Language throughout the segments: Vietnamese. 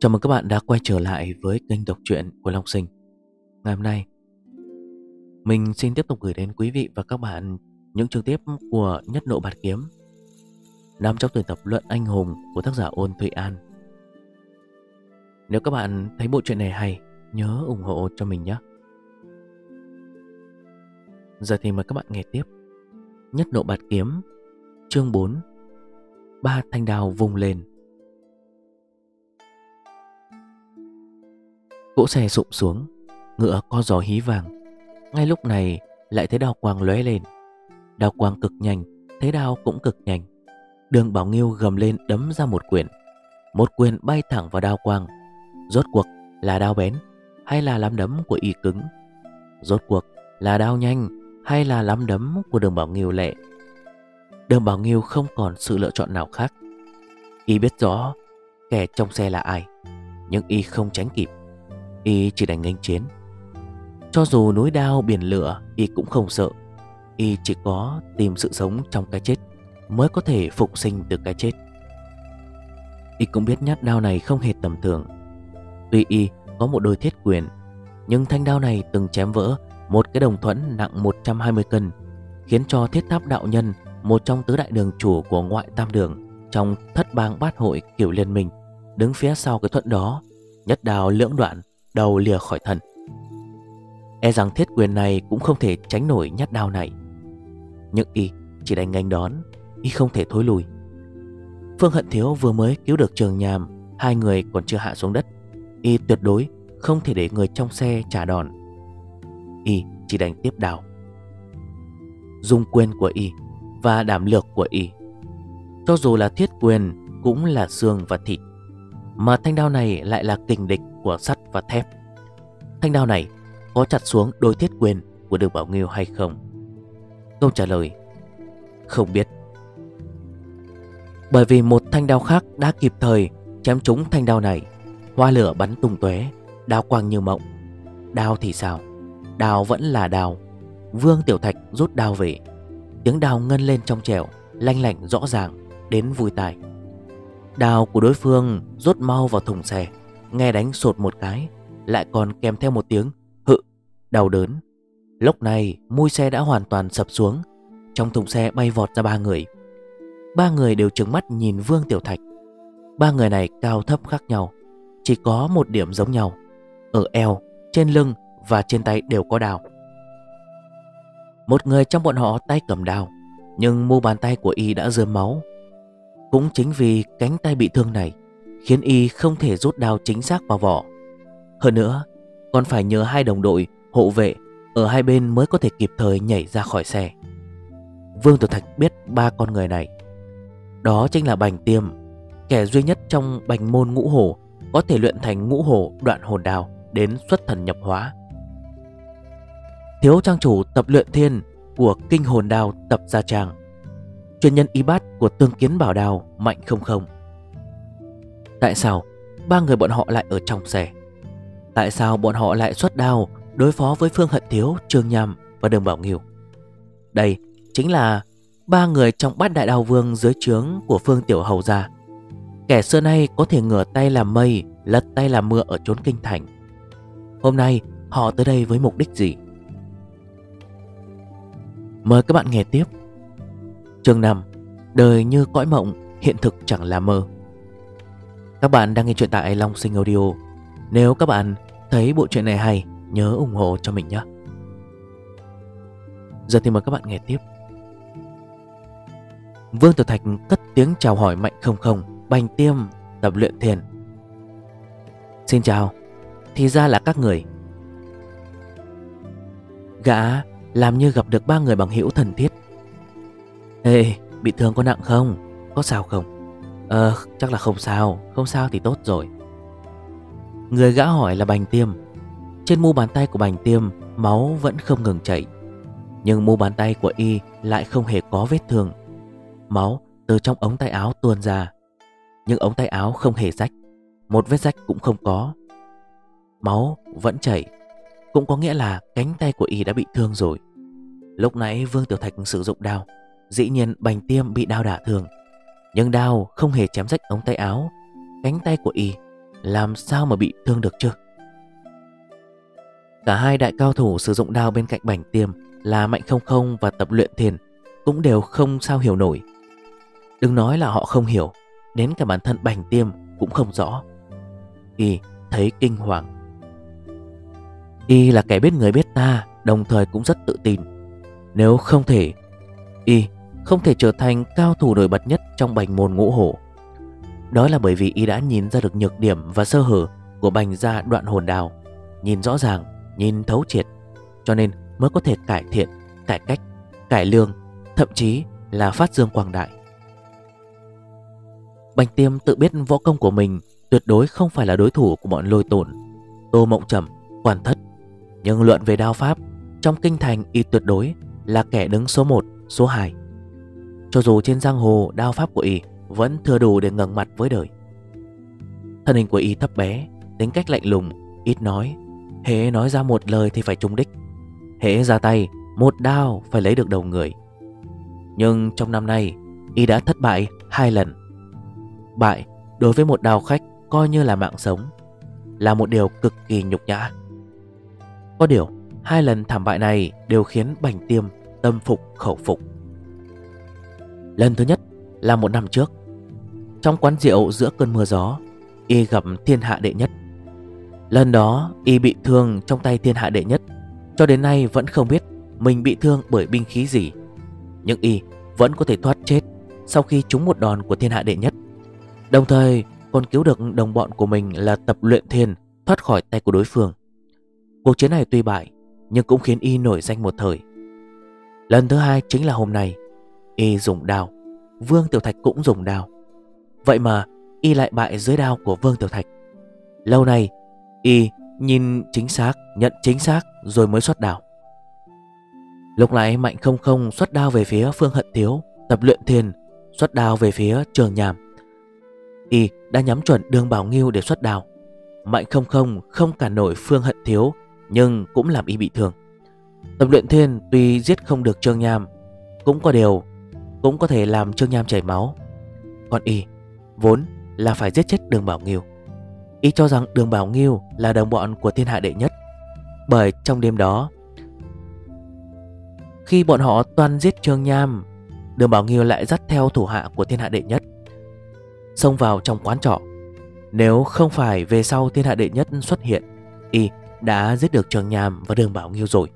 Chào mừng các bạn đã quay trở lại với kênh đọc truyện của Long Sinh. Ngày hôm nay, Mình xin tiếp tục gửi đến quý vị và các bạn những chương tiếp của Nhất Nộ Bạt Kiếm Nằm trong tuyển tập Luận Anh Hùng của tác giả Ôn Thụy An. Nếu các bạn thấy bộ truyện này hay, Nhớ ủng hộ cho mình nhé. Giờ thì mời các bạn nghe tiếp. Nhất Nộ Bạt Kiếm, Chương 4 Ba thanh đào vùng lên. Cỗ xe sụp xuống, Ngựa co gió hí vàng. Ngay lúc này, lại thấy đao quang lóe lên. Đao quang cực nhanh, thế đao cũng cực nhanh. Đường Bảo Nghiêu gầm lên đấm ra một quyền. Một quyền bay thẳng vào đao quang. Rốt cuộc là đao bén Hay là lắm đấm của y cứng? Rốt cuộc là đao nhanh Hay là lắm đấm của đường Bảo Nghiêu lệ Đường Bảo Nghiêu không còn sự lựa chọn nào khác. Y biết rõ kẻ trong xe là ai, Nhưng Y không tránh kịp. Y chỉ đành nghênh chiến. Cho dù núi đao, biển lửa, Y cũng không sợ. Y chỉ có tìm sự sống trong cái chết Mới có thể phục sinh từ cái chết. Y cũng biết nhát đao này không hề tầm thường. Tuy Y có một đôi thiết quyền, Nhưng thanh đao này từng chém vỡ Một cái đồng thuẫn nặng 120 cân, Khiến cho thiết tháp đạo nhân, Một trong tứ đại đường chủ của ngoại tam đường Trong thất bang bát hội kiểu liên minh, Đứng phía sau cái thuẫn đó, Nhất đào lưỡng đoạn đầu lìa khỏi thân. E rằng thiết quyền này cũng không thể tránh nổi nhát đao này. Nhưng y chỉ đánh ngành đón, Y không thể thối lùi. Phương Hận Thiếu vừa mới cứu được trường nhàm, Hai người còn chưa hạ xuống đất. Y tuyệt đối không thể để người trong xe trả đòn. Y chỉ đánh tiếp đào Dung quyền của Y Và đảm lược của Y. Cho dù là thiết quyền Cũng là xương và thịt, Mà thanh đao này lại là kình địch của sắt và thép. Thanh đao này có chặt xuống đôi thiết quyền của đường Bảo Nghiêu hay không? Câu trả lời, Không biết. Bởi vì một thanh đao khác đã kịp thời chém trúng thanh đao này, Hoa lửa bắn tung tóe, Đao quang như mộng. Đao thì sao? Đao vẫn là đao. Vương Tiểu Thạch rút đao về. Tiếng đao ngân lên trong trẻo, Lanh lạnh rõ ràng, đến vui tai. Đao của đối phương rút mau vào thùng xe. Nghe đánh sột một cái Lại còn kèm theo một tiếng hự Đau đớn. Lúc này mui xe đã hoàn toàn sập xuống Trong thùng xe bay vọt ra ba người. Ba người đều trừng mắt nhìn Vương Tiểu Thạch. Ba người này cao thấp khác nhau Chỉ có một điểm giống nhau Ở eo, trên lưng và trên tay đều có đào Một người trong bọn họ tay cầm đao Nhưng mu bàn tay của y đã rơm máu. Cũng chính vì cánh tay bị thương này khiến y không thể rút đao chính xác vào vỏ. Hơn nữa, còn phải nhờ hai đồng đội hộ vệ ở hai bên mới có thể kịp thời nhảy ra khỏi xe. Vương Tử Thạch biết ba con người này. Đó chính là Bành Tiêm, kẻ duy nhất trong bành môn ngũ hổ có thể luyện thành ngũ hổ đoạn hồn đào đến xuất thần nhập hóa. Thiếu trang chủ tập luyện thiên của kinh hồn đào tập gia tràng. Chuyên nhân y bát của tương kiến bảo đào mạnh không không. Tại sao ba người bọn họ lại ở trong xe? Tại sao bọn họ lại xuất đao Đối phó với Phương Hận Thiếu, Trương Nham và Đường Bảo Nghiêu? Đây chính là ba người trong bát đại Đào vương dưới trướng của Phương Tiểu Hầu gia. Kẻ xưa nay có thể ngửa tay làm mây Lật tay làm mưa ở chốn kinh thành. Hôm nay họ tới đây với mục đích gì? Mời các bạn nghe tiếp. Chương 5 Đời như cõi mộng Hiện thực chẳng là mơ các bạn đang nghe chuyện tại Long Sinh Audio. Nếu các bạn thấy bộ truyện này hay, Nhớ ủng hộ cho mình nhé. Giờ thì mời các bạn nghe tiếp. Vương Tử Thạch cất tiếng chào hỏi mạnh không không, Bành tiêm, tập luyện thiền. Xin chào, Thì ra là các người. Gã làm như gặp được ba người bằng hữu thần thiết. Ê, bị thương có nặng không? Có sao không? Ờ chắc là không sao. Không sao thì tốt rồi. Người gã hỏi là bành tiêm. Trên mu bàn tay của bành tiêm, Máu vẫn không ngừng chảy. Nhưng mu bàn tay của y lại không hề có vết thương. Máu từ trong ống tay áo tuôn ra. Nhưng ống tay áo không hề rách. Một vết rách cũng không có. Máu vẫn chảy. Cũng có nghĩa là cánh tay của y đã bị thương rồi. Lúc nãy Vương Tiểu Thạch sử dụng đao. Dĩ nhiên bành tiêm bị đao đả thương nhưng đao không hề chém rách ống tay áo Cánh tay của y làm sao mà bị thương được chứ Cả hai đại cao thủ sử dụng đao bên cạnh bảnh tiêm là Mạnh Không Không và tập luyện thiền cũng đều không sao hiểu nổi. Đừng nói là họ không hiểu, đến cả bản thân bảnh tiêm cũng không rõ. Y thấy kinh hoàng. Y là kẻ biết người biết ta, đồng thời cũng rất tự tin. Nếu không thể, Y không thể trở thành cao thủ nổi bật nhất trong bành môn ngũ hổ. Đó là bởi vì Y đã nhìn ra được nhược điểm và sơ hở của bành gia đoạn hồn đào. Nhìn rõ ràng, nhìn thấu triệt, cho nên mới có thể cải thiện, cải cách, cải lương, thậm chí là phát dương quang đại. Bành tiêm tự biết võ công của mình tuyệt đối không phải là đối thủ của bọn lôi tổn, tô mộng trầm, quản thất. Nhưng luận về đao pháp, trong kinh thành y tuyệt đối là kẻ đứng số 1, số 2. Cho dù trên giang hồ đao pháp của y vẫn thừa đủ để ngẩng mặt với đời. Thân hình của y thấp bé, tính cách lạnh lùng, ít nói. Hễ nói ra một lời thì phải trúng đích. Hễ ra tay, một đao phải lấy được đầu người. Nhưng trong năm nay, y đã thất bại hai lần. Bại đối với một đào khách coi như là mạng sống, là một điều cực kỳ nhục nhã. Có điều, hai lần thảm bại này đều khiến Bành Tiêm tâm phục khẩu phục. Lần thứ nhất là một năm trước. Trong quán rượu giữa cơn mưa gió, y gặp thiên hạ đệ nhất. Lần đó y bị thương trong tay thiên hạ đệ nhất, cho đến nay vẫn không biết mình bị thương bởi binh khí gì. Nhưng y vẫn có thể thoát chết sau khi trúng một đòn của thiên hạ đệ nhất. Đồng thời còn cứu được đồng bọn của mình là tập luyện thiên thoát khỏi tay của đối phương. Cuộc chiến này tuy bại nhưng cũng khiến y nổi danh một thời. Lần thứ hai chính là hôm nay, y dùng đao, Vương Tiểu Thạch cũng dùng đao. Vậy mà y lại bại dưới đao của Vương Tiểu Thạch. Lâu nay, y nhìn chính xác, nhận chính xác rồi mới xuất đao. Lúc nãy Mạnh không không xuất đao về phía Phương Hận Thiếu, tập luyện thiền, xuất đao về phía Trường Nhàm. Y đã nhắm chuẩn đường Bảo Nghiêu để xuất đao. Mạnh không không không cản nổi Phương Hận Thiếu, nhưng cũng làm Y bị thương. Tập luyện thiên tuy giết không được Trương Nham, cũng có điều, cũng có thể làm Trương Nham chảy máu. Còn Y, vốn là phải giết chết đường Bảo Nghiêu. Y cho rằng đường Bảo Nghiêu là đồng bọn của thiên hạ đệ nhất. Bởi trong đêm đó, khi bọn họ toàn giết Trương Nham Đường Bảo Nghiêu lại dắt theo thủ hạ của thiên hạ đệ nhất Xông vào trong quán trọ Nếu không phải về sau thiên hạ đệ nhất xuất hiện Y đã giết được Trương Nham và đường Bảo Nghiêu rồi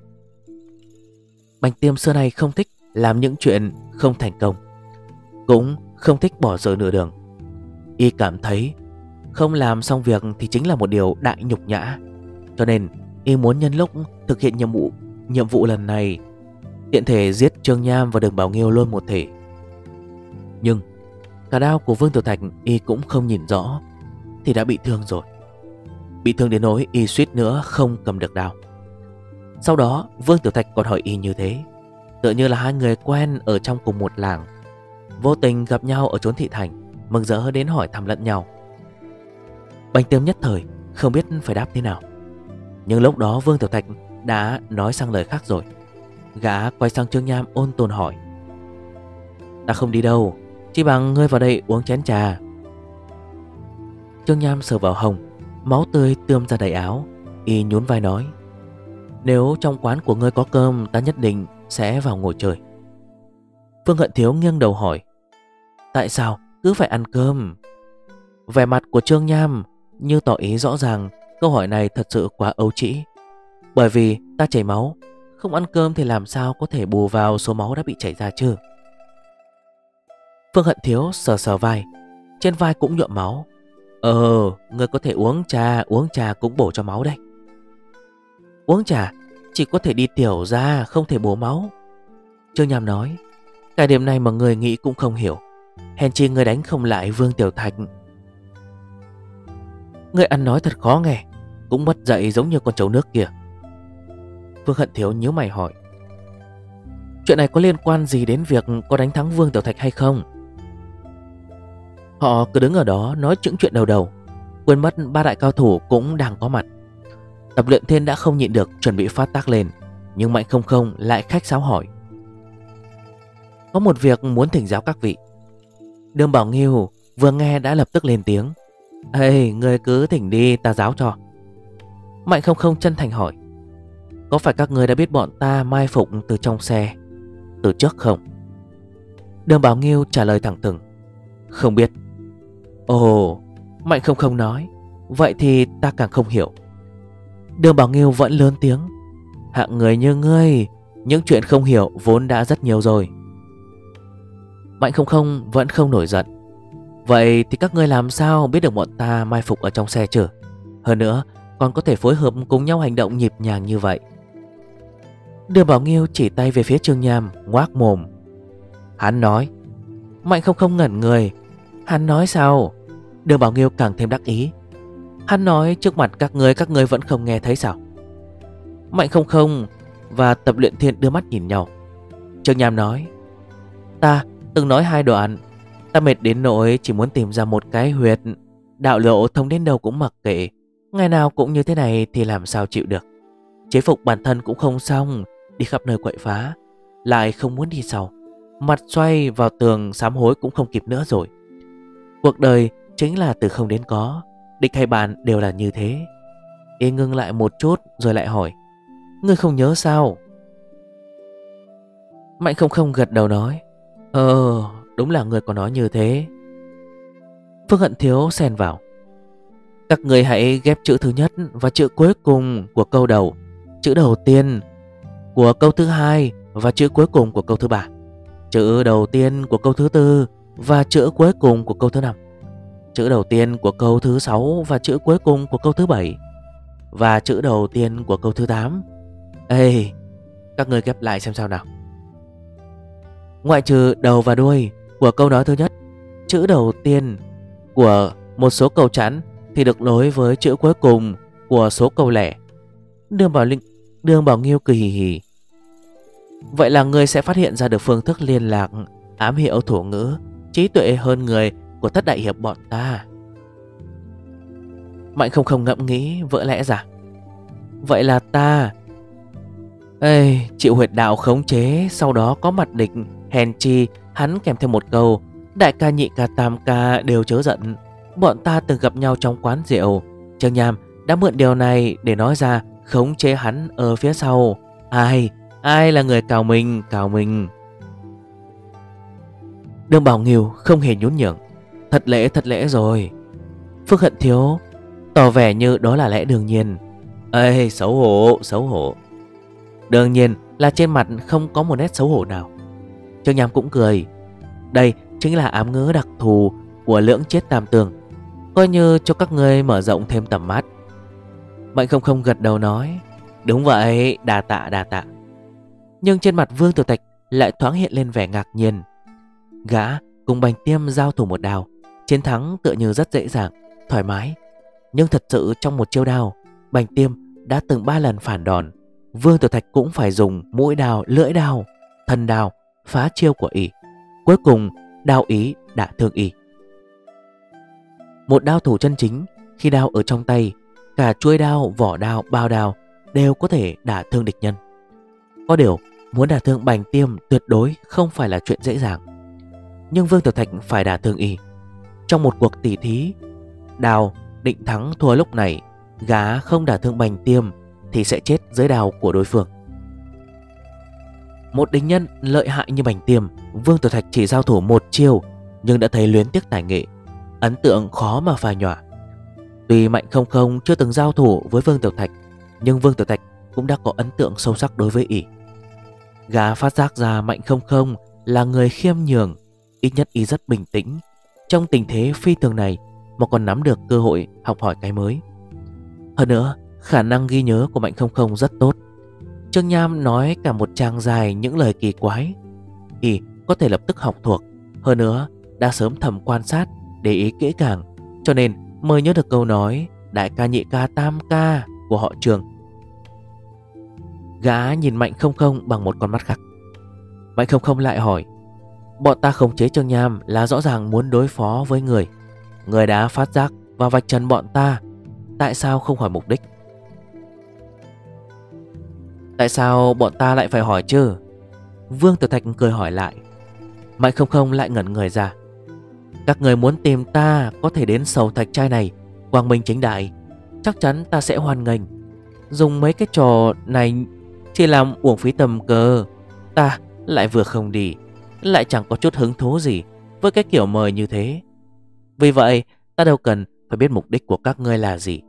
bành Tiêm xưa nay không thích làm những chuyện không thành công, Cũng không thích bỏ dở nửa đường. Y cảm thấy không làm xong việc thì chính là một điều đại nhục nhã. Cho nên, Y muốn nhân lúc thực hiện nhiệm vụ Nhiệm vụ lần này, Tiện thể giết Trương Nham và Đường Bảo Nghiêu luôn một thể. Nhưng, Cả đao của Vương Tiểu Thạch Y cũng không nhìn rõ Thì đã bị thương rồi. Bị thương đến nỗi Y suýt nữa không cầm được đao. Sau đó, Vương Tiểu Thạch còn hỏi Y như thế. Tựa như là hai người quen ở trong cùng một làng. Vô tình gặp nhau ở chốn thị thành, Mừng rỡ đến hỏi thăm lẫn nhau. Bành tiêm nhất thời, Không biết phải đáp thế nào. Nhưng lúc đó Vương Tiểu Thạch đã nói sang lời khác rồi. Gã quay sang Trương Nham ôn tồn hỏi. Ta không đi đâu, Chỉ bằng ngươi vào đây uống chén trà. Trương Nham sờ vào hồng, Máu tươi tươm ra đầy áo, Y nhún vai nói. Nếu trong quán của ngươi có cơm, Ta nhất định sẽ vào ngồi chơi. Phương Hận Thiếu nghiêng đầu hỏi Tại sao cứ phải ăn cơm? Vẻ mặt của Trương Nham Như tỏ ý rõ ràng Câu hỏi này thật sự quá ấu trĩ. Bởi vì ta chảy máu không ăn cơm thì làm sao có thể bù vào số máu đã bị chảy ra chứ? Phương Hận Thiếu sờ sờ vai Trên vai cũng nhuộm máu. Ờ, người có thể uống trà Uống trà cũng bổ cho máu đây Uống trà? Chỉ có thể đi tiểu ra, Không thể bổ máu Trương Nham nói Cái điểm này mà người nghĩ cũng không hiểu Hèn chi người đánh không lại Vương Tiểu Thạch Người ăn nói thật khó nghe, Cũng mất dậy giống như con chấu nước kìa. Vương Hận Thiếu nhớ mày hỏi, Chuyện này có liên quan gì đến việc có đánh thắng Vương Tiểu Thạch hay không? Họ cứ đứng ở đó nói những chuyện đầu đầu, Quên mất ba đại cao thủ cũng đang có mặt Tập luyện thiên đã không nhịn được, chuẩn bị phát tác lên. Nhưng Mạnh không không lại khách sáo hỏi. Có một việc muốn thỉnh giáo các vị. Đường Bảo Nghiêu vừa nghe đã lập tức lên tiếng. Ê, người cứ thỉnh đi, ta giáo cho. Mạnh không không chân thành hỏi. Có phải các người đã biết bọn ta mai phục từ trong xe, Từ trước không? Đường Bảo Nghiêu trả lời thẳng thừng. Không biết. Ồ, Mạnh không không nói. Vậy thì ta càng không hiểu. Đường Bảo Nghiêu vẫn lớn tiếng. Hạng người như ngươi, Những chuyện không hiểu vốn đã rất nhiều rồi. Mạnh không không vẫn không nổi giận. Vậy thì các ngươi làm sao biết được bọn ta mai phục ở trong xe chứ Hơn nữa, còn có thể phối hợp cùng nhau hành động nhịp nhàng như vậy. Đường Bảo Nghiêu chỉ tay về phía Trương Nham, ngoác mồm. Hắn nói, Mạnh không không ngẩn người. Hắn nói sao? Đường Bảo Nghiêu càng thêm đắc ý. Hắn nói trước mặt các người các người vẫn không nghe thấy sao? Mạnh không không Và tập luyện thiên đưa mắt nhìn nhau. Trương Nham nói, Ta từng nói hai đoạn, Ta mệt đến nỗi chỉ muốn tìm ra một cái huyệt, Đạo lộ thông đến đâu cũng mặc kệ, Ngày nào cũng như thế này thì làm sao chịu được. Chế phục bản thân cũng không xong, Đi khắp nơi quậy phá, Lại không muốn đi sau. Mặt xoay vào tường sám hối cũng không kịp nữa rồi. Cuộc đời chính là từ không đến có. Địch hay bạn đều là như thế. Y ngưng lại một chút rồi lại hỏi, Ngươi không nhớ sao? Mạnh không không gật đầu nói Ờ đúng là người có nói như thế. Phương Hận Thiếu xen vào, Các người hãy ghép chữ thứ nhất và chữ cuối cùng của câu đầu, Chữ đầu tiên của câu thứ hai và chữ cuối cùng của câu thứ ba, Chữ đầu tiên của câu thứ tư và chữ cuối cùng của câu thứ năm. Chữ đầu tiên của câu thứ sáu và chữ cuối cùng của câu thứ bảy. Và chữ đầu tiên của câu thứ tám. Ê, các người ghép lại xem sao nào. Ngoại trừ đầu và đuôi của câu nói thứ nhất Chữ đầu tiên của một số câu chẵn Thì được nối với chữ cuối cùng của số câu lẻ. Đường Bảo Linh Đường Bảo Nghiêu cười hì hì. Vậy là người sẽ phát hiện ra được phương thức liên lạc Ám hiệu thủ ngữ Trí tuệ hơn người của thất đại hiệp bọn ta. Mạnh không không ngẫm nghĩ vỡ lẽ ra. Vậy là ta. Ê, chịu huyệt đạo khống chế Sau đó có mặt địch Hèn chi hắn kèm thêm một câu Đại ca nhị ca tam ca đều chớ giận. Bọn ta từng gặp nhau trong quán rượu. Trương Nham đã mượn điều này để nói ra khống chế hắn ở phía sau. Ai, ai là người cào mình, cào mình. Đường Bảo Nghiêu không hề nhún nhường. Thật lễ thật lễ rồi. Phước hận thiếu, Tỏ vẻ như đó là lẽ đương nhiên. Ê, xấu hổ xấu hổ. Đương nhiên là trên mặt không có một nét xấu hổ nào. Trương Nham cũng cười. Đây chính là ám ngữ đặc thù Của lưỡng chết tam tường. Coi như cho các ngươi mở rộng thêm tầm mắt. Mạnh không không gật đầu nói. Đúng vậy, đà tạ đà tạ. Nhưng trên mặt Vương Tiểu Tạch Lại thoáng hiện lên vẻ ngạc nhiên. Gã cùng Bành Tiêm giao thủ một đào Chiến thắng tựa như rất dễ dàng Thoải mái Nhưng thật sự trong một chiêu đao Bành Tiêm đã từng ba lần phản đòn Vương Tiểu Thạch cũng phải dùng mũi đào, lưỡi đào, thân đào phá chiêu của ỉ Cuối cùng, đao ý đã thương ỉ Một đao thủ chân chính, khi đao ở trong tay, cả chuôi đao, vỏ đao, bao đao đều có thể đả thương địch nhân. Có điều, muốn đả thương bành tiêm tuyệt đối không phải là chuyện dễ dàng. Nhưng Vương Tiểu Thạch phải đả thương y. Trong một cuộc tỉ thí, đào định thắng thua lúc này, gá không đả thương bành tiêm thì sẽ chết dưới đào của đối phương. Một địch nhân lợi hại như bành tiêm Vương Tiểu Thạch chỉ giao thủ một chiêu Nhưng đã thấy luyến tiếc tài nghệ Ấn tượng khó mà phai nhòa Tuy Mạnh không không chưa từng giao thủ với Vương Tiểu Thạch Nhưng Vương Tiểu Thạch cũng đã có ấn tượng sâu sắc đối với ỷ gá phát giác ra Mạnh không không là người khiêm nhường Ít nhất y rất bình tĩnh trong tình thế phi thường này Mà còn nắm được cơ hội học hỏi cái mới. Hơn nữa, Khả năng ghi nhớ của Mạnh không không rất tốt. Trương Nham nói cả một trang dài những lời kỳ quái. Thì có thể lập tức học thuộc, Hơn nữa đã sớm thầm quan sát, Để ý kỹ càng, Cho nên mới nhớ được câu nói Đại ca nhị ca tam ca của họ trường. Gã nhìn Mạnh không không bằng một con mắt khác. Mạnh không không lại hỏi Bọn ta khống chế Trương Nham là rõ ràng muốn đối phó với người. Người đã phát giác và vạch trần bọn ta, Tại sao không hỏi mục đích? Tại sao bọn ta lại phải hỏi chứ? Vương Tử Thạch cười hỏi lại. Mạnh không không lại ngẩn người ra. Các người muốn tìm ta Có thể đến sầu thạch trai này, Quang Minh chính đại. Chắc chắn ta sẽ hoàn nghênh. Dùng mấy cái trò này Chỉ làm uổng phí tầm cơ. Ta lại vừa không đi. Lại chẳng có chút hứng thú gì Với cái kiểu mời như thế. Vì vậy, ta đâu cần phải biết mục đích của các ngươi là gì,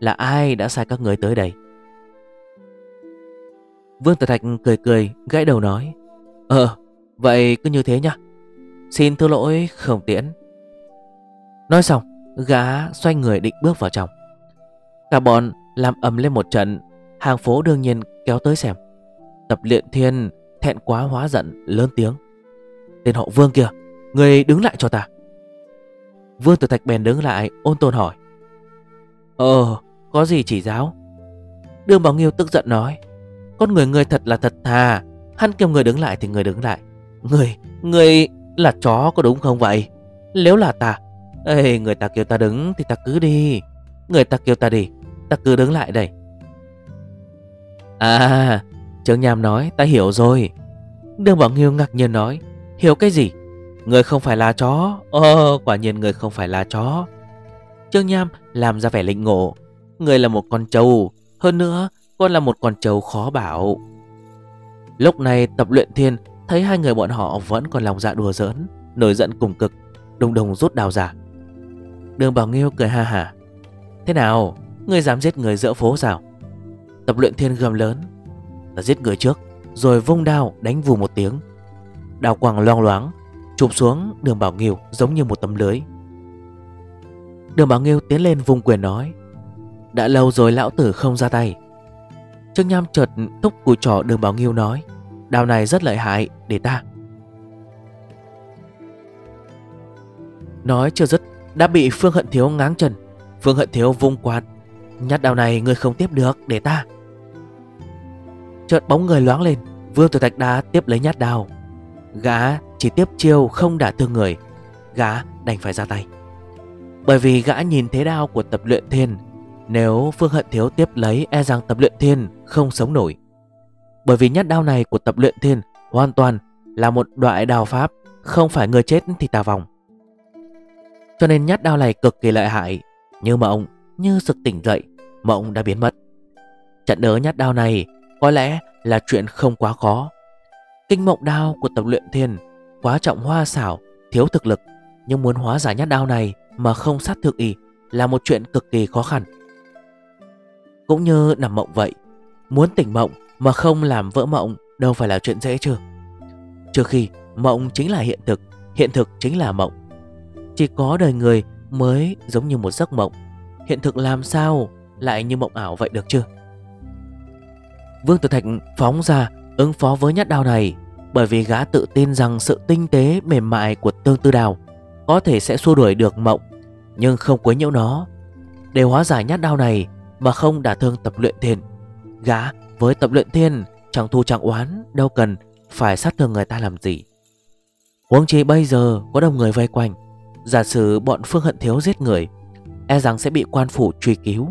Là ai đã sai các ngươi tới đây. Vương Tử Thạch cười cười gãy đầu nói Ờ vậy cứ như thế nhá. Xin thứ lỗi không tiễn. Nói xong, Gã xoay người định bước vào trong. Cả bọn làm ầm lên một trận, Hàng phố đương nhiên kéo tới xem. Tập luyện thiên thẹn quá hóa giận, lớn tiếng. Tên họ Vương kia. Người đứng lại cho ta. Vương Tử Thạch bèn đứng lại ôn tồn hỏi. Ờ có gì chỉ giáo? Đường Bảo Nghiêu tức giận nói. Con người người thật là thật thà. Hắn kêu người đứng lại thì người đứng lại. Người, người là chó có đúng không vậy? Nếu là ta Ê, người ta kêu ta đứng thì ta cứ đi. Người ta kêu ta đi Ta cứ đứng lại đây. À Trương Nham nói ta hiểu rồi. Đường Bảo Nghiêu ngạc nhiên nói. Hiểu cái gì? Người không phải là chó. Ờ quả nhiên người không phải là chó. Trương Nham làm ra vẻ lĩnh ngộ. Người là một con trâu. Hơn nữa, con là một con trâu khó bảo. Lúc này tập luyện thiên, Thấy hai người bọn họ vẫn còn lòng dạ đùa giỡn, Nổi giận cùng cực Đồng đồng rút đào ra. Đường Bảo Nghiêu cười ha hả Thế nào? Ngươi dám giết người giữa phố sao? Tập luyện thiên gầm lớn. Ta giết người trước, Rồi vung đao đánh vù một tiếng. Đào quang loang loáng, Chụp xuống đường Bảo Nghiêu giống như một tấm lưới. Đường Bảo Nghiêu tiến lên vùng quyền nói, Đã lâu rồi lão tử không ra tay. Trương Nham chợt thúc cùi trỏ đường Bảo Nghiêu nói, đào này rất lợi hại, để ta. Nói chưa dứt, Đã bị Phương Hận Thiếu ngáng chân. Phương Hận Thiếu vung quạt, Nhát đào này người không tiếp được, để ta. Chợt bóng người loáng lên Vương Tử Thạch đá tiếp lấy nhát đào. Gã chỉ tiếp chiêu không đả thương người. Gã đành phải ra tay. Bởi vì gã nhìn thế đao của tập luyện thiên, Nếu Phương Hận Thiếu tiếp lấy E rằng tập luyện thiên không sống nổi. Bởi vì nhát đao này của tập luyện thiên Hoàn toàn là một loại đào pháp, Không phải người chết thì tà vòng. Cho nên nhát đao này cực kỳ lợi hại. Như mộng Như sực tỉnh dậy Mộng đã biến mất. Trận đỡ nhát đao này Có lẽ là chuyện không quá khó. Kinh mộng đao của tập luyện thiên Quá trọng hoa xảo, Thiếu thực lực, Nhưng muốn hóa giải nhát đao này Mà không sát thực y Là một chuyện cực kỳ khó khăn. Cũng như nằm mộng vậy, Muốn tỉnh mộng mà không làm vỡ mộng Đâu phải là chuyện dễ chưa Trước khi mộng chính là hiện thực Hiện thực chính là mộng. Chỉ có đời người mới giống như một giấc mộng, Hiện thực làm sao lại như mộng ảo vậy được chứ? Vương Tử Thạch phóng ra ứng phó với nhát đao này bởi vì gã tự tin rằng sự tinh tế, mềm mại của tương tư đào có thể sẽ xua đuổi được mộng, nhưng không quấy nhiễu nó. Để hóa giải nhát đau này mà không đả thương tập luyện thiên. Gã với tập luyện thiên chẳng thu chẳng oán, đâu cần phải sát thương người ta làm gì. Huống chi bây giờ có đông người vây quanh, Giả sử bọn Phương Hận Thiếu giết người E rằng sẽ bị quan phủ truy cứu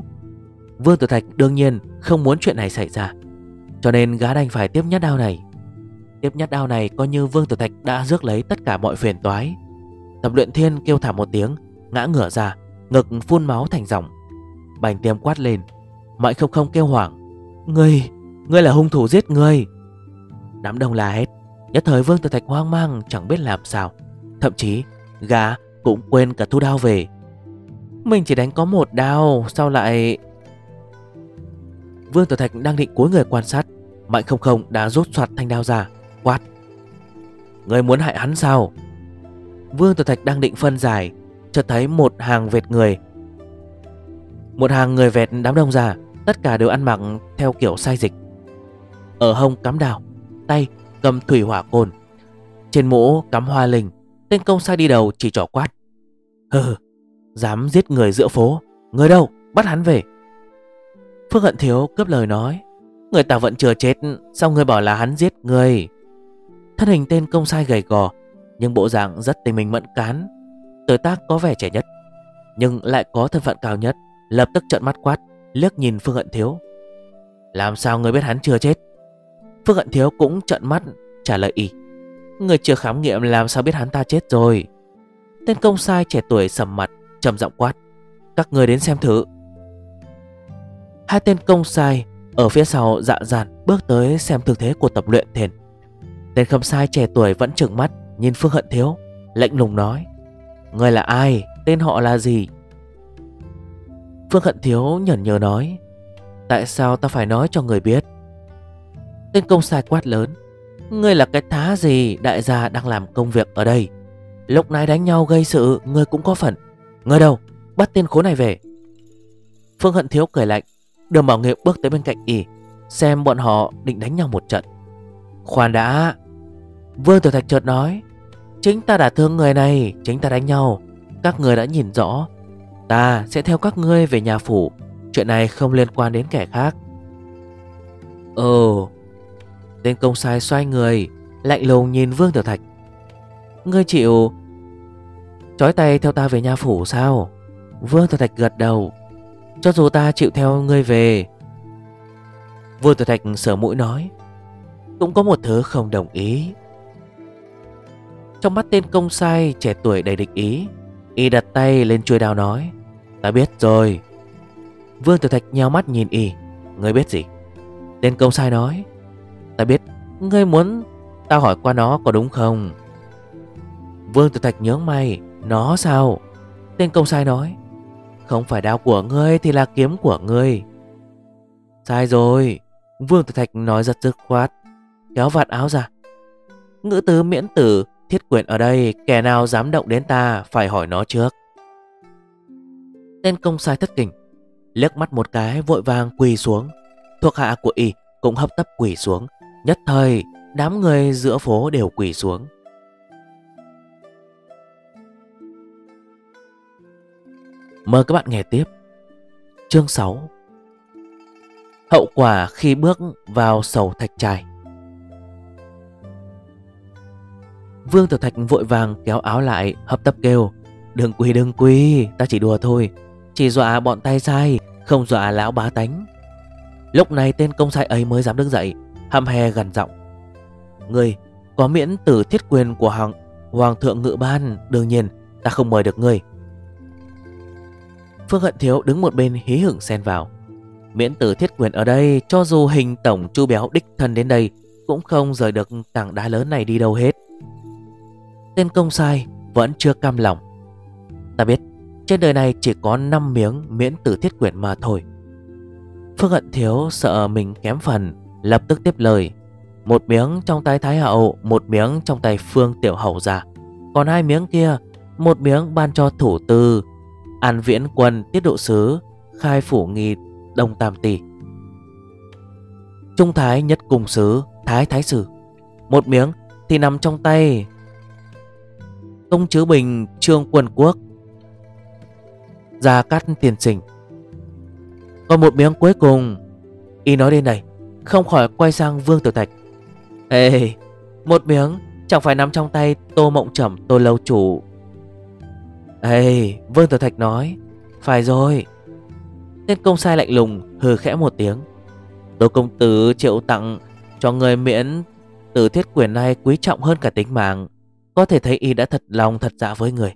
Vương Tử Thạch đương nhiên không muốn chuyện này xảy ra, Cho nên gã đành phải tiếp nhát đao này Tiếp nhát đao này coi như Vương Tử Thạch đã rước lấy tất cả mọi phiền toái. Tập luyện thiên kêu thảm một tiếng Ngã ngửa ra Ngực phun máu thành dòng. Bành tiêm quát lên Mạnh không không kêu hoảng. Ngươi, ngươi là hung thủ giết ngươi. Đám đông la hết Nhất thời Vương Tử Thạch hoang mang chẳng biết làm sao. Thậm chí gã cũng quên cả thu đao về. Mình chỉ đánh có một đao Sao lại Vương Tử Thạch đang định cúi người quan sát Mạnh không không đã rút soạt thanh đao ra. Quát. Người muốn hại hắn sao? Vương Tử Thạch đang định phân giải Chợt thấy một hàng vệt người. Một hàng người vẹt đám đông già, Tất cả đều ăn mặc theo kiểu sai dịch. Ở hông cắm đào Tay cầm thủy hỏa cồn, Trên mũ cắm hoa linh Tên công sai đi đầu chỉ trỏ quát. Hừ Dám giết người giữa phố Người đâu bắt hắn về. Phương Hận Thiếu cướp lời nói Người ta vẫn chưa chết Sao người bảo là hắn giết người? Thân hình tên công sai gầy gò, Nhưng bộ dạng rất tình mình mẫn cán. Tới tác có vẻ trẻ nhất, Nhưng lại có thân phận cao nhất, Lập tức trợn mắt quát, Liếc nhìn Phương Hận Thiếu. Làm sao người biết hắn chưa chết? Phương Hận Thiếu cũng trợn mắt, trả lời y Người chưa khám nghiệm làm sao biết hắn ta chết rồi? Tên công sai trẻ tuổi sầm mặt, trầm giọng quát, Các người đến xem thử. Hai tên công sai Ở phía sau dạ dàn bước tới xem thực thế của tập luyện thiền. Tên không sai trẻ tuổi vẫn trừng mắt, Nhìn Phương Hận Thiếu, Lạnh lùng nói Người là ai? Tên họ là gì? Phương Hận Thiếu nhẩn nhớ nói, Tại sao ta phải nói cho người biết? Tên công sai quát lớn, Ngươi là cái thá gì đại gia đang làm công việc ở đây? Lúc này đánh nhau gây sự, Ngươi cũng có phần. Ngươi đâu? Bắt tên khốn này về. Phương Hận Thiếu cười lạnh Đường Bảo Nghiệp bước tới bên cạnh y, Xem bọn họ định đánh nhau một trận. Khoan đã Vương Tiểu Thạch chợt nói, Chính ta đã thương người này, Chính ta đánh nhau. Các người đã nhìn rõ. Ta sẽ theo các ngươi về nhà phủ. Chuyện này không liên quan đến kẻ khác. Ồ, Tên công sai xoay người, Lạnh lùng nhìn Vương Tiểu Thạch. Ngươi chịu Chói tay theo ta về nhà phủ sao? Vương Tiểu Thạch gật đầu. Cho dù ta chịu theo ngươi về. Vương Tiểu Thạch sở mũi nói, Cũng có một thứ không đồng ý. Trong mắt tên công sai, trẻ tuổi đầy địch ý. Y đặt tay lên chuôi đao nói, Ta biết rồi. Vương Tử Thạch nheo mắt nhìn Y, Ngươi biết gì? Tên công sai nói, Ta biết, Ngươi muốn ta hỏi qua nó có đúng không? Vương Tử Thạch nhớ mày, Nó sao? Tên công sai nói, Không phải đao của ngươi thì là kiếm của ngươi. Sai rồi. Vương Tử Thạch nói giật dứt khoát, Kéo vạt áo ra. Ngữ tứ miễn tử Thiết quyền ở đây, Kẻ nào dám động đến ta Phải hỏi nó trước. Tên công sai thất kỉnh liếc mắt một cái vội vàng quỳ xuống. Thuộc hạ của y cũng hấp tấp quỳ xuống. Nhất thời, đám người giữa phố đều quỳ xuống. Mời các bạn nghe tiếp. Chương 6 Hậu quả khi bước vào sầu thạch trài Vương Tiểu Thạch vội vàng kéo áo lại hấp tấp kêu Đừng quỳ đừng quỳ Ta chỉ đùa thôi. Chỉ dọa bọn tay sai Không dọa lão bá tánh. Lúc này tên công sai ấy mới dám đứng dậy Hăm hè gần giọng Ngươi có miễn tử thiết quyền của hoàng, hoàng thượng ngự ban Đương nhiên ta không mời được ngươi. Phương Hận Thiếu đứng một bên hí hửng xen vào Miễn tử thiết quyền ở đây Cho dù hình tổng chu béo đích thân đến đây Cũng không rời được tảng đá lớn này đi đâu hết. Tên công sai vẫn chưa cam lòng. Ta biết, trên đời này chỉ có 5 miếng miễn tử thiết quyển mà thôi. Phương Hận Thiếu sợ mình kém phần, Lập tức tiếp lời. Một miếng trong tay Thái Hậu, Một miếng trong tay Phương Tiểu Hậu già Còn hai miếng kia, Một miếng ban cho thủ tư, An Viễn Quân, Tiết Độ Sứ, Khai Phủ Nghi, Đông Tam Tỷ Trung Thái Nhất Cùng Sứ, Thái Thái Sử. Một miếng thì nằm trong tay Công Chứ Bình Trương Quân Quốc. Gia Cát Tiền sình Còn một miếng cuối cùng. Y nói đến đây Không khỏi quay sang Vương Tiểu Thạch. Ê hey, Một miếng chẳng phải nằm trong tay Tô Mộng Trầm Tô Lâu Chủ. Ê hey, Vương Tiểu Thạch nói Phải rồi. Tên công sai lạnh lùng hừ khẽ một tiếng. Tô công tử triệu tặng Cho người miễn Tử thiết quyền này quý trọng hơn cả tính mạng. Có thể thấy y đã thật lòng thật dạ với người.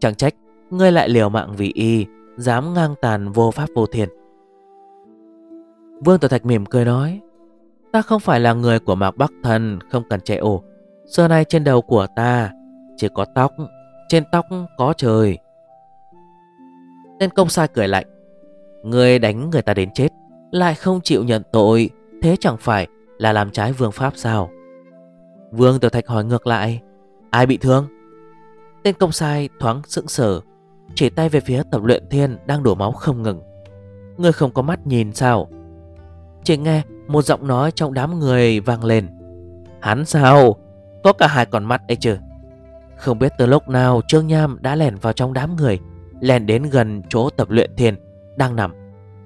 Chẳng trách, Ngươi lại liều mạng vì y, Dám ngang tàn vô pháp vô thiền. Vương Tiểu Thạch mỉm cười nói, Ta không phải là người của Mạc Bắc Thần, Không cần chạy ổ. Xưa nay trên đầu của ta Chỉ có tóc, Trên tóc có trời. Tên công sai cười lạnh Người đánh người ta đến chết, Lại không chịu nhận tội, Thế chẳng phải là làm trái vương pháp sao? Vương Tiểu Thạch hỏi ngược lại Ai bị thương? Tên công sai thoáng sững sờ, Chỉ tay về phía tập luyện thiên Đang đổ máu không ngừng. Người không có mắt nhìn sao? Chỉ nghe một giọng nói trong đám người vang lên. Hắn sao? Có cả hai con mắt ấy chứ? Không biết từ lúc nào Trương Nham đã lèn vào trong đám người Lèn đến gần chỗ tập luyện thiên Đang nằm.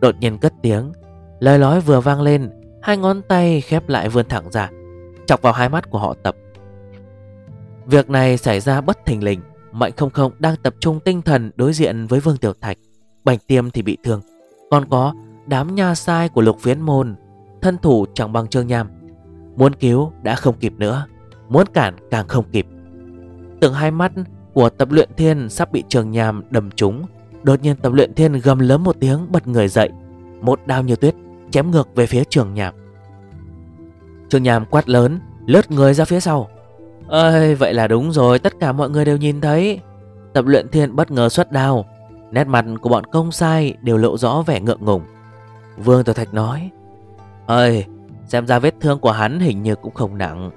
Đột nhiên cất tiếng, Lời nói vừa vang lên, Hai ngón tay khép lại vươn thẳng ra, Chọc vào hai mắt của họ tập. Việc này xảy ra bất thình lình. Mạnh không không đang tập trung tinh thần đối diện với Vương Tiểu Thạch. Bảnh tiêm thì bị thương. Còn có đám nha sai của lục phiến môn, Thân thủ chẳng bằng trương nham. Muốn cứu đã không kịp nữa, Muốn cản càng không kịp. Từng hai mắt của tập luyện thiên sắp bị trường nhàm đầm trúng, Đột nhiên tập luyện thiên gầm lớn một tiếng bật người dậy, Một đao như tuyết chém ngược về phía trường nhàm Trường nhàm quát lớn, Lướt người ra phía sau. Ơi, vậy là đúng rồi, Tất cả mọi người đều nhìn thấy. Tập luyện thiên bất ngờ xuất đao. Nét mặt của bọn công sai đều lộ rõ vẻ ngượng ngùng. Vương Tiểu Thạch nói, Ơi, xem ra vết thương của hắn hình như cũng không nặng.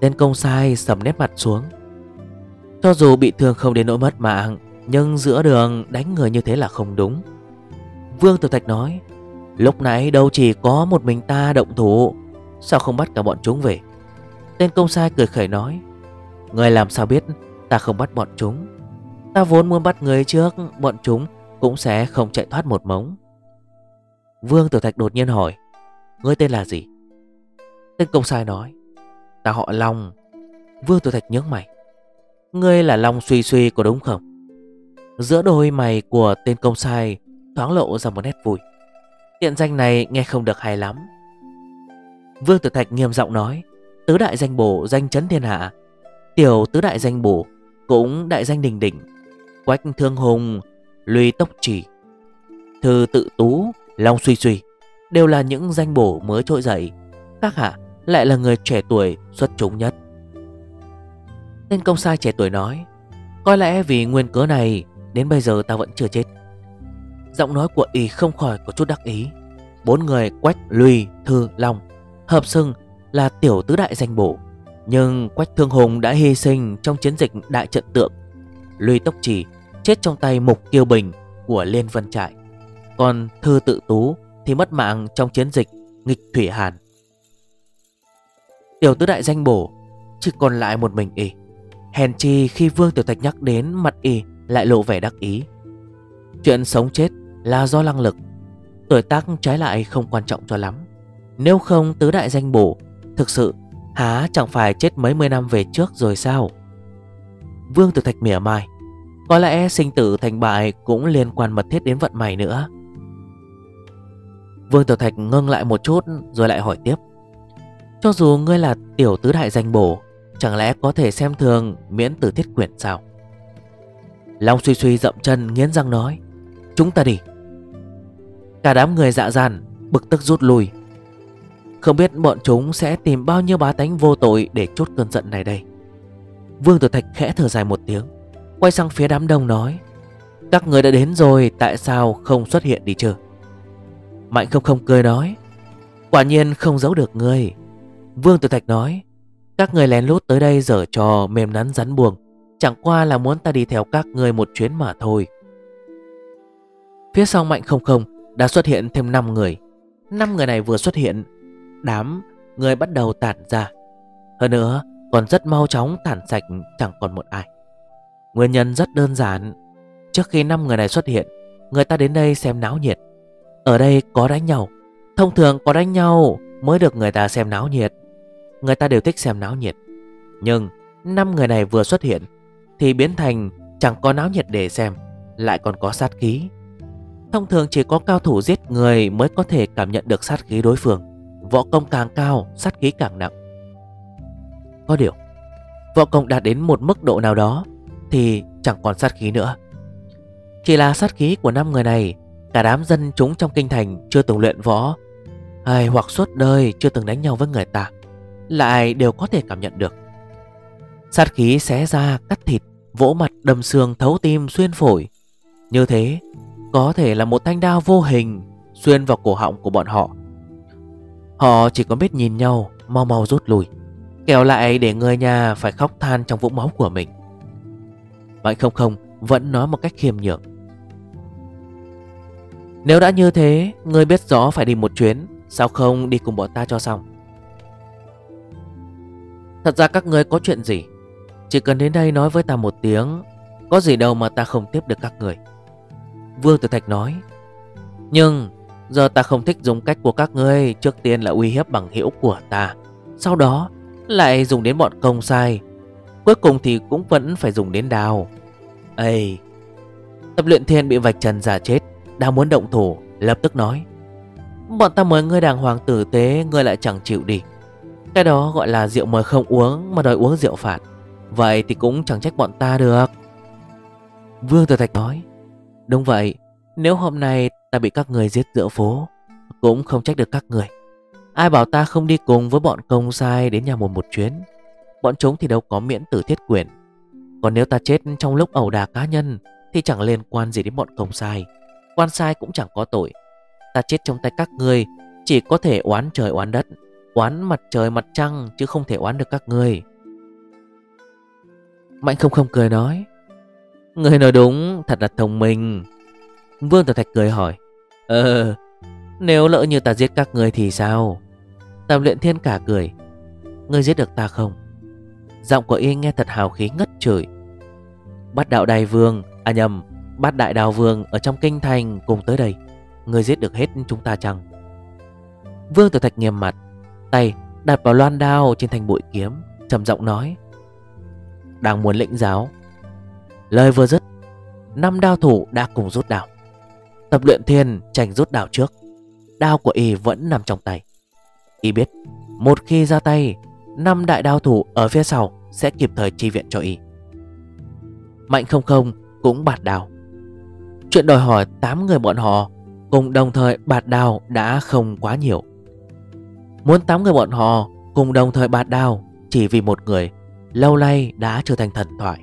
Tên công sai sầm nét mặt xuống. Cho dù bị thương không đến nỗi mất mạng, Nhưng giữa đường đánh người như thế là không đúng. Vương Tiểu Thạch nói, Lúc nãy đâu chỉ có một mình ta động thủ, Sao không bắt cả bọn chúng về? Tên công sai cười khẩy nói, Người làm sao biết? Ta không bắt bọn chúng. Ta vốn muốn bắt người trước, Bọn chúng cũng sẽ không chạy thoát một mống. Vương Tiểu Thạch đột nhiên hỏi, Ngươi tên là gì? Tên công sai nói, Ta họ Long. Vương Tiểu Thạch nhớ mày, Ngươi là Long suy suy có đúng không? Giữa đôi mày của tên công sai Thoáng lộ ra một nét vui. Tiện danh này nghe không được hay lắm. Vương Tử Thạch nghiêm giọng nói Tứ đại danh bổ danh chấn thiên hạ. Tiểu tứ đại danh bổ Cũng đại danh đình đỉnh Quách thương hùng lùi tốc chỉ Thư tự tú Long suy suy Đều là những danh bổ mới trội dậy. Các hạ lại là người trẻ tuổi xuất chúng nhất. Tên công sai trẻ tuổi nói Có lẽ vì nguyên cớ này Đến bây giờ ta vẫn chưa chết. Giọng nói của y không khỏi có chút đắc ý. Bốn người Quách, lùi, Thư, Long Hợp xưng là tiểu tứ đại danh bổ. Nhưng Quách Thương Hùng đã hy sinh trong chiến dịch đại trận tượng. Lùi Tốc Chỉ chết trong tay Mục Kiêu Bình của Liên Vân Trại. Còn Thư Tự Tú thì mất mạng trong chiến dịch nghịch Thủy Hàn. Tiểu tứ đại danh bổ Chỉ còn lại một mình y. Hèn chi khi Vương Tiểu Thạch nhắc đến mặt y lại lộ vẻ đắc ý. Chuyện sống chết là do năng lực. Tuổi tác trái lại không quan trọng cho lắm. Nếu không tứ đại danh bổ Thực sự, há chẳng phải chết mấy mươi năm về trước rồi sao? Vương Tử Thạch mỉa mai. Có lẽ sinh tử thành bại Cũng liên quan mật thiết đến vận mày nữa. Vương Tử Thạch ngưng lại một chút Rồi lại hỏi tiếp. Cho dù ngươi là tiểu tứ đại danh bổ, Chẳng lẽ có thể xem thường miễn tử thiết quyển sao? Long suy suy dậm chân nghiến răng nói. Chúng ta đi. Cả đám người dạ dàn Bực tức rút lui. Không biết bọn chúng sẽ tìm bao nhiêu bá tánh vô tội Để chốt cơn giận này đây. Vương Tử Thạch khẽ thở dài một tiếng, Quay sang phía đám đông nói, Các người đã đến rồi, Tại sao không xuất hiện đi chờ? Mạnh không không cười nói, Quả nhiên không giấu được người Vương Tử Thạch nói, Các người lén lút tới đây dở trò mềm nắn rắn buồng Chẳng qua là muốn ta đi theo các người một chuyến mà thôi. Phía sau Mạnh không không đã xuất hiện thêm 5 người. 5 người này vừa xuất hiện Đám người bắt đầu tản ra. Hơn nữa, còn rất mau chóng tản sạch chẳng còn một ai. Nguyên nhân rất đơn giản. Trước khi 5 người này xuất hiện, Người ta đến đây xem náo nhiệt. Ở đây có đánh nhau. Thông thường có đánh nhau mới được người ta xem náo nhiệt. Người ta đều thích xem náo nhiệt. Nhưng 5 người này vừa xuất hiện Thì biến thành chẳng có náo nhiệt để xem, Lại còn có sát khí. Thông thường chỉ có cao thủ giết người mới có thể cảm nhận được sát khí đối phương. Võ công càng cao, sát khí càng nặng. Có điều Võ công đạt đến một mức độ nào đó Thì chẳng còn sát khí nữa. Chỉ là sát khí của năm người này Cả đám dân chúng trong kinh thành chưa từng luyện võ hay Hoặc suốt đời chưa từng đánh nhau với người ta Lại đều có thể cảm nhận được. Sát khí xé ra, cắt thịt Vỗ mặt, đâm xương, thấu tim, xuyên phổi. Như thế có thể là một thanh đao vô hình Xuyên vào cổ họng của bọn họ. Họ chỉ có biết nhìn nhau, Mau mau rút lui Kéo lại để người nhà phải khóc than trong vũng máu của mình. Mạnh không không, Vẫn nói một cách khiêm nhường Nếu đã như thế, Ngươi biết rõ phải đi một chuyến, Sao không đi cùng bọn ta cho xong? Thật ra các ngươi có chuyện gì? Chỉ cần đến đây nói với ta một tiếng, Có gì đâu mà ta không tiếp được các người Vương Tử Thạch nói, Nhưng giờ ta không thích dùng cách của các ngươi, Trước tiên là uy hiếp bằng hữu của ta. Sau đó, lại dùng đến bọn công sai. Cuối cùng thì cũng vẫn phải dùng đến đào Ây, Tập luyện thiên bị vạch trần giả chết Đang muốn động thủ, Lập tức nói. Bọn ta mời ngươi đàng hoàng tử tế, Ngươi lại chẳng chịu đi. Cái đó gọi là rượu mời không uống, Mà đòi uống rượu phạt. Vậy thì cũng chẳng trách bọn ta được. Vương Tử Thạch nói. Đúng vậy nếu hôm nay ta bị các người giết giữa phố, Cũng không trách được các người. Ai bảo ta không đi cùng với bọn công sai Đến nhà một một chuyến? Bọn chúng thì đâu có miễn tử thiết quyền. Còn nếu ta chết trong lúc ẩu đà cá nhân, Thì chẳng liên quan gì đến bọn công sai. Quan sai cũng chẳng có tội. Ta chết trong tay các người Chỉ có thể oán trời oán đất, Oán mặt trời mặt trăng, Chứ không thể oán được các người Mạnh không không cười nói Người nói đúng, Thật là thông minh. Vương Tử Thạch cười hỏi Ờ Nếu lỡ như ta giết các người thì sao? Tam luyện thiên cả cười, Ngươi giết được ta không? Giọng của y nghe thật hào khí ngất trời. Bắt đạo đài vương À nhầm Bắt đại đào vương ở trong kinh thành cùng tới đây, Ngươi giết được hết chúng ta chăng? Vương Tử Thạch nghiêm mặt, Tay đặt vào loan đao trên thành bụi kiếm, trầm giọng nói, Đang muốn lĩnh giáo. Lời vừa dứt, Năm đao thủ đã cùng rút đảo Tập luyện thiên, tranh rút đào trước. Đao của y vẫn nằm trong tay. Y biết, Một khi ra tay, năm đại đao thủ ở phía sau Sẽ kịp thời chi viện cho y. Mạnh không không cũng bạt đào Chuyện đòi hỏi 8 người bọn họ Cùng đồng thời bạt đào đã không quá nhiều. Muốn 8 người bọn họ Cùng đồng thời bạt đào Chỉ vì một người, Lâu nay đã trở thành thần thoại.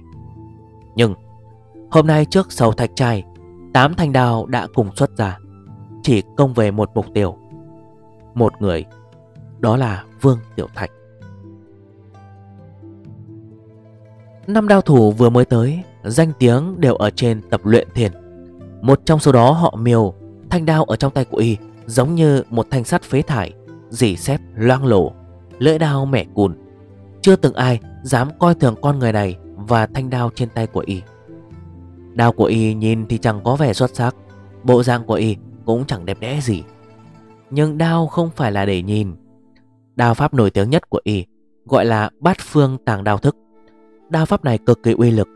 Nhưng, Hôm nay trước sầu thạch trai Tám thanh đao đã cùng xuất ra, Chỉ công về một mục tiêu. Một người, Đó là Vương Tiểu Thạch. Năm đao thủ vừa mới tới, Danh tiếng đều ở trên tập luyện thiền. Một trong số đó họ miêu, Thanh đao ở trong tay của y, Giống như một thanh sắt phế thải Dỉ xét loang lổ, Lưỡi đao mẻ cùn. Chưa từng ai dám coi thường con người này Và thanh đao trên tay của y. Đao của y nhìn thì chẳng có vẻ xuất sắc, Bộ dạng của y cũng chẳng đẹp đẽ gì. Nhưng đao không phải là để nhìn. Đao pháp nổi tiếng nhất của y Gọi là bát phương tàng đao thức. Đao pháp này cực kỳ uy lực.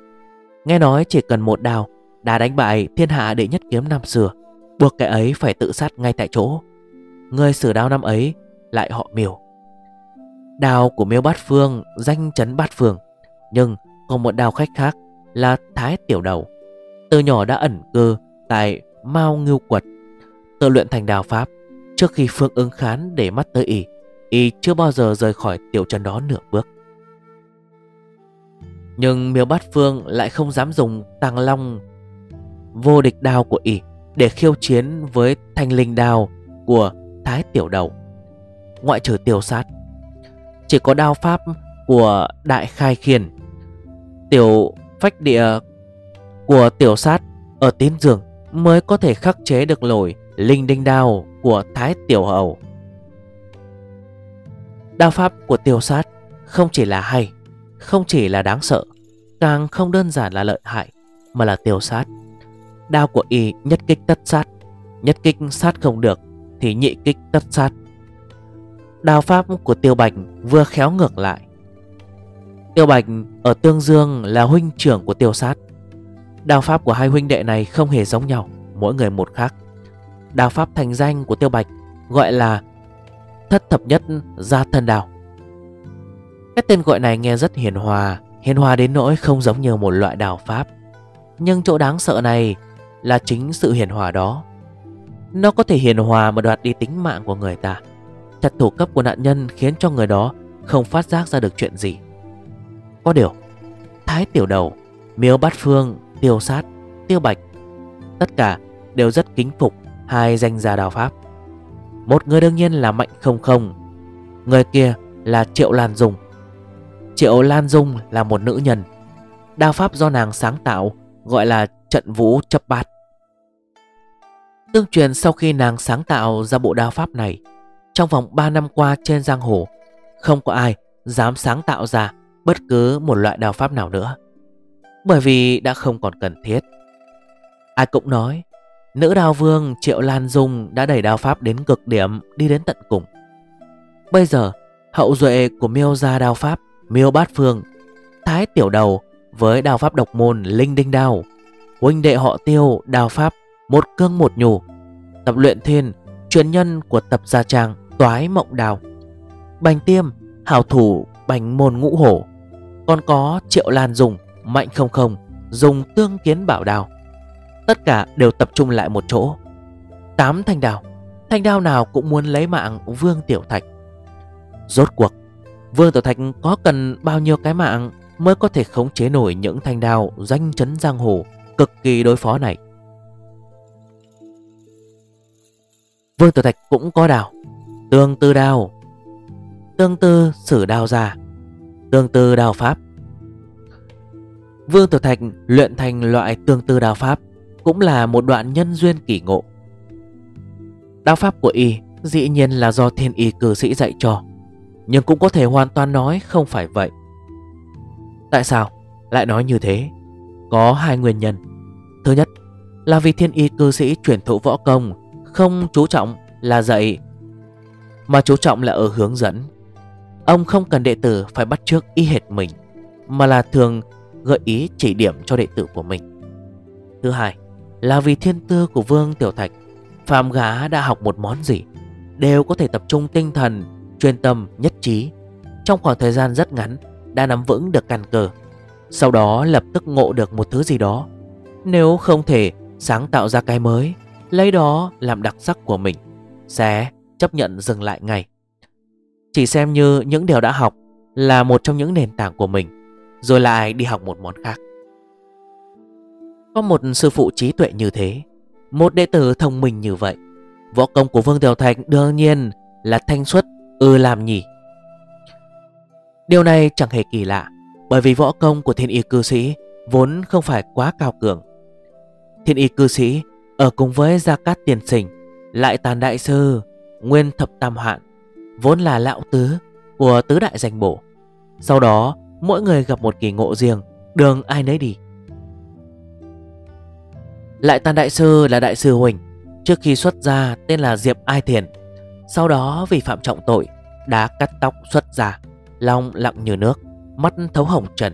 Nghe nói chỉ cần một đao Đã đánh bại thiên hạ đệ nhất kiếm năm xưa, Buộc kẻ ấy phải tự sát ngay tại chỗ. Người sử đao năm ấy Lại họ miêu. Đao của miêu bát phương Danh chấn bát phương, Nhưng còn một đao khách khác Là Thái Tiểu Đầu từ nhỏ đã ẩn cư tại Mao Ngưu Quật. Tự luyện thành đào pháp. Trước khi Phương ứng khán để mắt tới y Y chưa bao giờ rời khỏi tiểu trấn đó nửa bước. Nhưng miêu bát phương lại không dám dùng tàng long Vô địch đao của y Để khiêu chiến với thanh linh đao Của Thái Tiểu Đầu, Ngoại trừ tiểu sát. Chỉ có đao pháp của Đại Khai Khiền Tiểu phách địa của tiểu sát ở tím giường mới có thể khắc chế được lỗi linh đinh đao của Thái Tiểu Hậu. Đao pháp của tiểu sát không chỉ là hay, không chỉ là đáng sợ, càng không đơn giản là lợi hại, mà là tiểu sát. Đao của y nhất kích tất sát, nhất kích sát không được thì nhị kích tất sát. Đao pháp của tiêu bạch vừa khéo ngược lại. Tiêu bạch ở Tương Dương là huynh trưởng của tiêu sát Đao pháp của hai huynh đệ này không hề giống nhau, Mỗi người một khác. Đao pháp thành danh của Tiêu Bạch Gọi là Thất thập nhất gia thân đào. Cái tên gọi này nghe rất hiền hòa Hiền hòa đến nỗi không giống như một loại đào pháp. Nhưng chỗ đáng sợ này Là chính sự hiền hòa đó. Nó có thể hiền hòa mà đoạt đi tính mạng của người ta. Chặt thủ cấp của nạn nhân Khiến cho người đó không phát giác ra được chuyện gì. Có điều, Thái tiểu đầu, Miêu bát phương tiêu sát, tiêu bạch. Tất cả đều rất kính phục hai danh gia đào Pháp. Một người đương nhiên là Mạnh Không Không Người kia là Triệu Lan Dung. Triệu Lan Dung là một nữ nhân Đao pháp do nàng sáng tạo Gọi là trận vũ chấp bát. Tương truyền sau khi nàng sáng tạo ra bộ đao pháp này Trong vòng 3 năm qua trên giang hồ Không có ai dám sáng tạo ra bất cứ một loại đao pháp nào nữa bởi vì đã không còn cần thiết. Ai cũng nói, Nữ Đào vương Triệu Lan Dung đã đẩy đao pháp đến cực điểm, Đi đến tận cùng. Bây giờ, hậu duệ của miêu gia đao pháp, Miêu bát phương, Thái tiểu đầu với đao pháp độc môn Linh đinh đao, Huynh đệ họ tiêu đao pháp Một cương một nhù, Tập luyện thiên Truyền nhân của tập gia trang Toái mộng đào, Bành tiêm, Hảo thủ, bành môn ngũ hổ, Còn có Triệu Lan Dung. Mạnh không không, Dùng tương kiến bảo đào Tất cả đều tập trung lại một chỗ. Tám thanh đào Thanh đao nào cũng muốn lấy mạng Vương Tiểu Thạch. Rốt cuộc, Vương Tiểu Thạch có cần bao nhiêu cái mạng Mới có thể khống chế nổi những thanh đao Danh chấn giang hồ Cực kỳ đối phó này? Vương Tiểu Thạch cũng có đào Tương tư đao. Tương tư sử đao ra. Tương tư đao pháp. Vương Tiểu Thạch luyện thành loại tương tư đao pháp, Cũng là một đoạn nhân duyên kỳ ngộ. Đao pháp của y dĩ nhiên là do thiên y cử sĩ dạy cho, Nhưng cũng có thể hoàn toàn nói không phải vậy. Tại sao lại nói như thế? Có hai nguyên nhân. Thứ nhất là vì thiên y cư sĩ chuyển thụ võ công Không chú trọng là dạy, Mà chú trọng là ở hướng dẫn. Ông không cần đệ tử phải bắt trước y hệt mình, Mà là thường gợi ý chỉ điểm cho đệ tử của mình. Thứ hai, là vì thiên tư của Vương Tiểu Thạch Phạm Gá đã học một món gì, Đều có thể tập trung tinh thần, Chuyên tâm, nhất trí. Trong khoảng thời gian rất ngắn, Đã nắm vững được căn cơ. Sau đó lập tức ngộ được một thứ gì đó. Nếu không thể sáng tạo ra cái mới, Lấy đó làm đặc sắc của mình, Sẽ chấp nhận dừng lại ngay. Chỉ xem như những điều đã học Là một trong những nền tảng của mình. Rồi lại đi học một món khác. Có một sư phụ trí tuệ như thế một đệ tử thông minh như vậy Võ công của Vương Tiểu Thạch đương nhiên là thanh xuất ư làm nhỉ. Điều này chẳng hề kỳ lạ Bởi vì võ công của thiên y cư sĩ Vốn không phải quá cao cường. Thiên y cư sĩ Ở cùng với Gia Cát Tiền sình, Lại tàn đại sư Nguyên thập tam hạn Vốn là lão tứ của tứ đại danh bổ. Sau đó mỗi người gặp một kỳ ngộ riêng, Đường ai nấy đi. Lại Tàn Đại Sư là Đại Sư Huỳnh, Trước khi xuất ra tên là Diệp Ai Thiền. Sau đó vì phạm trọng tội, Đã cắt tóc xuất ra Long lặng như nước, Mắt thấu hồng trần.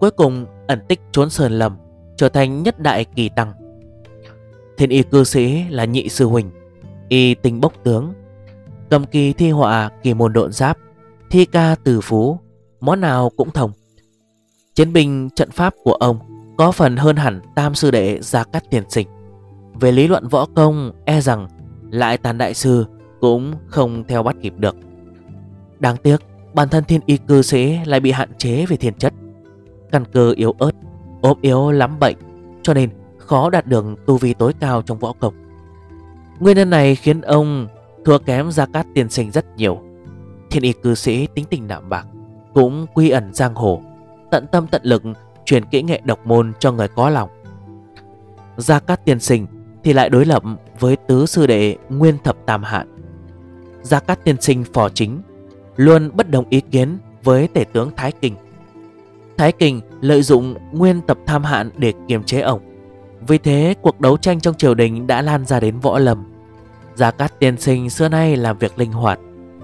Cuối cùng ẩn tích trốn sơn lầm Trở thành nhất đại kỳ tăng. Thiên y cư sĩ là nhị sư huỳnh, Y tình bốc tướng. Cầm kỳ thi họa kỳ môn độn giáp, Thi ca từ phú Món nào cũng thông. Chiến binh trận pháp của ông có phần hơn hẳn tam sư đệ Gia Cát Tiền Sinh. Về lý luận võ công e rằng Lại tàn đại sư cũng không theo bắt kịp được. Đáng tiếc bản thân thiên y cư sĩ lại bị hạn chế về thiên chất. Căn cơ yếu ớt, ốm yếu lắm bệnh Cho nên khó đạt được tu vi tối cao trong võ công. Nguyên nhân này khiến ông thua kém Gia Cát Tiền Sinh rất nhiều. Thiên y cư sĩ tính tình đạm bạc cũng quy ẩn giang hồ Tận tâm tận lực truyền kỹ nghệ độc môn cho người có lòng. Gia Cát Tiên Sinh thì lại đối lập với tứ sư đệ Nguyên Thập Tam Hạn. Gia Cát Tiên Sinh phò chính luôn bất đồng ý kiến với tể tướng Thái Kinh. Thái Kinh lợi dụng Nguyên Tập Tham Hạn để kiềm chế ổng. Vì thế cuộc đấu tranh trong triều đình đã lan ra đến võ lâm. Gia Cát Tiên Sinh xưa nay làm việc linh hoạt,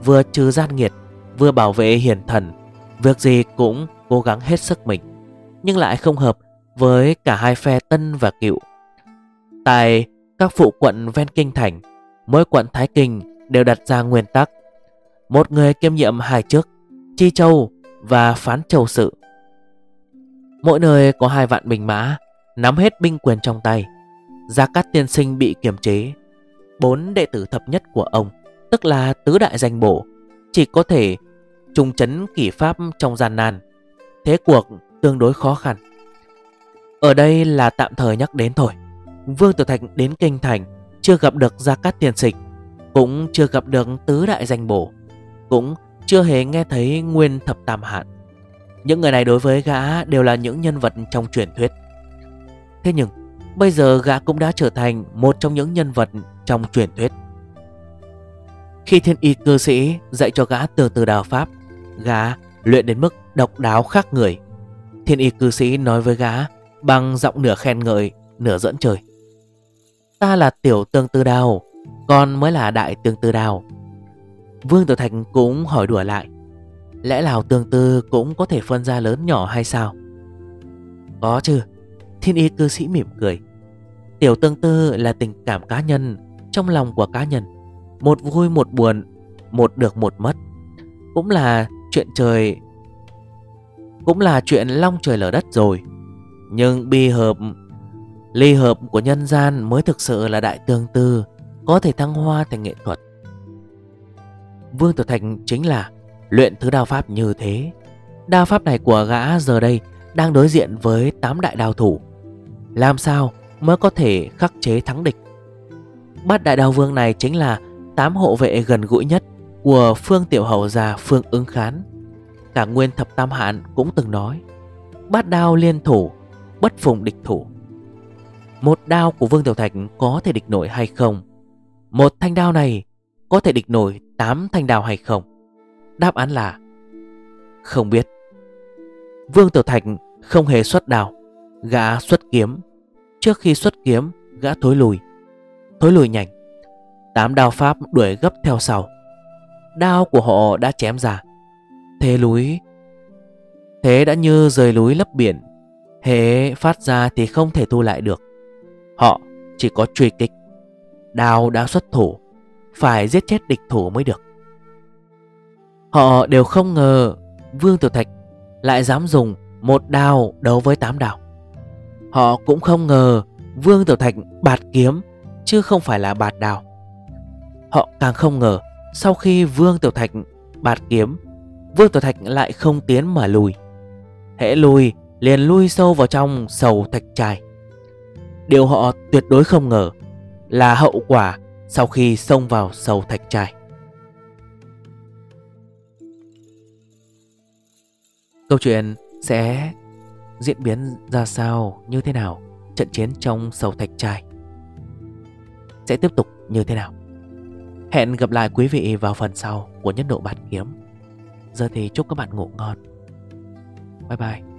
vừa trừ gian nghiệt, vừa bảo vệ hiền thần, việc gì cũng cố gắng hết sức mình nhưng lại không hợp với cả hai phe Tân và Cựu. Tại các phụ quận ven kinh thành, mỗi quận Thái Kinh đều đặt ra nguyên tắc. Một người kiêm nhiệm hai chức, Chi Châu và Phán Châu Sự. Mỗi nơi có hai vạn binh mã, nắm hết binh quyền trong tay. Gia Cát Tiên Sinh bị kiềm chế. Bốn đệ tử thập nhất của ông, tức là tứ đại danh bổ, chỉ có thể trung chấn kỷ pháp trong gian nan. Thế cuộc tương đối khó khăn. Ở đây là tạm thời nhắc đến thôi. Vương Tử Thạch đến Kinh Thành chưa gặp được Gia Cát Tiền Sịch, cũng chưa gặp được Tứ Đại Danh Bổ, cũng chưa hề nghe thấy Nguyên Thập Tam Hạn. Những người này đối với gã đều là những nhân vật trong truyền thuyết. Thế nhưng, bây giờ gã cũng đã trở thành một trong những nhân vật trong truyền thuyết. Khi thiên y cư sĩ dạy cho gã từ từ đào pháp, gã, luyện đến mức độc đáo khác người. Thiên y cư sĩ nói với gã, Bằng giọng nửa khen ngợi, Nửa dẫn trời. Ta là tiểu tương tư đào Con mới là đại tương tư đào Vương Tử Thành cũng hỏi đùa lại, Lẽ nào tương tư cũng có thể phân ra lớn nhỏ hay sao? Có chứ, Thiên y cư sĩ mỉm cười. Tiểu tương tư là tình cảm cá nhân, Trong lòng của cá nhân. Một vui, một buồn, Một được, một mất. Cũng là chuyện trời cũng là chuyện long trời lở đất rồi. Nhưng bi hợp, ly hợp của nhân gian mới thực sự là đại tương tư, có thể thăng hoa thành nghệ thuật. Vương Tử Thành chính là luyện thứ đao pháp như thế. Đao pháp này của gã giờ đây đang đối diện với tám đại đao thủ. Làm sao mới có thể khắc chế thắng địch? Bát đại đao vương này chính là tám hộ vệ gần gũi nhất của Phương Tiểu Hầu già Phương ứng khán. Cả nguyên thập tam hạn cũng từng nói, Bát đao liên thủ, Bất phùng địch thủ. Một đao của Vương Tiểu Thạch có thể địch nổi hay không? Một thanh đao này Có thể địch nổi tám thanh đao hay không? Đáp án là Không biết. Vương Tiểu Thạch không hề xuất đao, Gã xuất kiếm. Trước khi xuất kiếm, Gã thối lùi. Thối lùi nhanh. Tám đao pháp đuổi gấp theo sau. Đao của họ đã chém ra. Thế lúi Thế đã như rời lúi lấp biển, thế phát ra thì không thể thu lại được. Họ chỉ có truy kích, Đao đã xuất thủ, Phải giết chết địch thủ mới được. Họ đều không ngờ Vương Tiểu Thạch lại dám dùng một đao đấu với tám đao Họ cũng không ngờ Vương Tiểu Thạch bạt kiếm, Chứ không phải là bạt đao Họ càng không ngờ sau khi Vương Tiểu Thạch bạt kiếm, Vương Tiểu Thạch lại không tiến mà lùi. Hễ lùi, liền lui sâu vào trong sầu thạch trai Điều họ tuyệt đối không ngờ Là hậu quả sau khi xông vào sầu thạch trai Câu chuyện sẽ diễn biến ra sao, như thế nào, Trận chiến trong sầu thạch trai Sẽ tiếp tục như thế nào? Hẹn gặp lại quý vị vào phần sau của Nhất Độ Bát Kiếm. Giờ thì chúc các bạn ngủ ngon. Bye bye.